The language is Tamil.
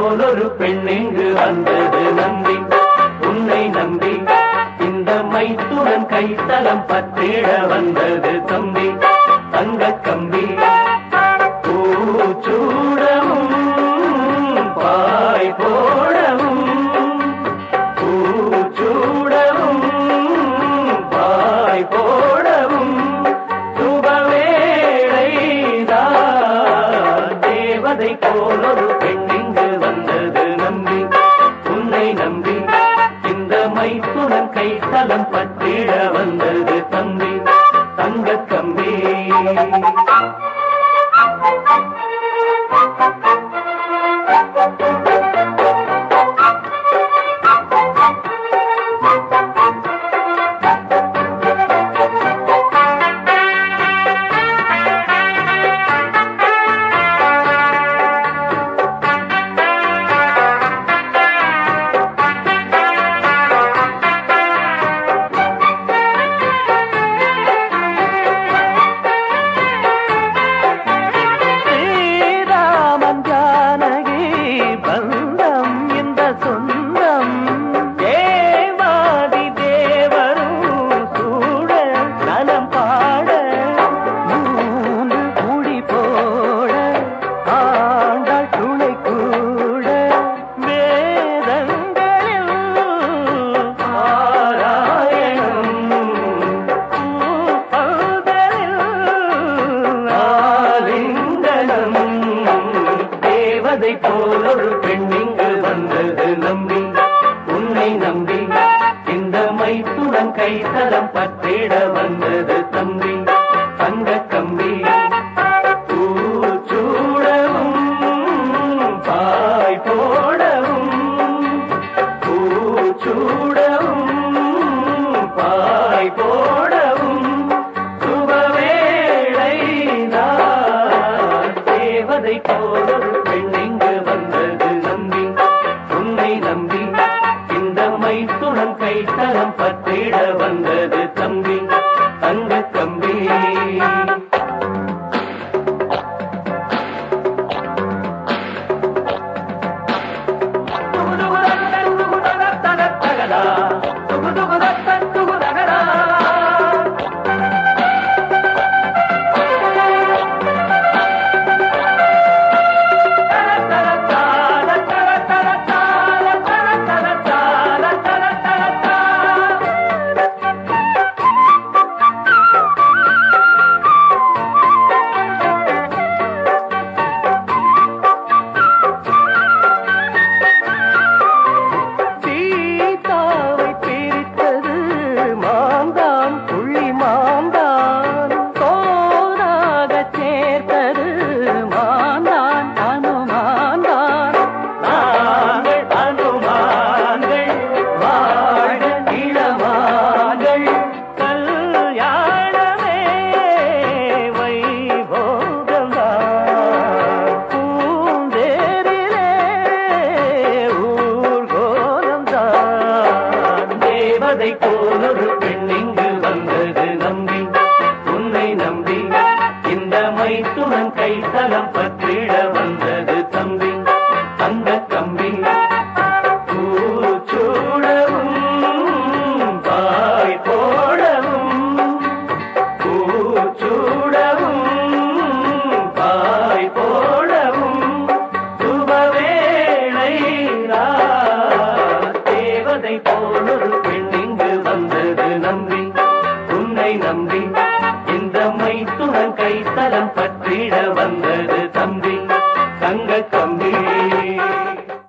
போலொரு பெண்ணெங்கு வந்தது நம்பி உன்னை நம்பி இந்த மைத்துடன் கைத்தலம் பத்திட வந்தது தம்பி. தங்க கம்பி பூச்சூடவும் பாய் போடவும் பூச்சூடவும் பாய் போடவும் சுபவேளைதா தேவதை போலொரு பற்றிட வந்தது உன்னை போல் ஒரு பெண்ணிங்கு வந்தது நம்பி. உன்னை நம்பி இந்த மைத்துடன் கைத்தலம் பத்திட வந்தது தம்பி. தங்க கம்பி பூச்சூடவும் பாய் போடவும் பூச்சூடவும் பாய் போடவும் சுபவேளைதான் தேவதை போலொரு வந்தது தம்பி. தேவதை போலொரு பெண்ணிங்கு வந்தது நம்பி. உன்னை நம்பி இந்த மைத்துடன் கைத்தலம் பற்றிட உன்னை நம்பி இந்த மைத்துடன் கை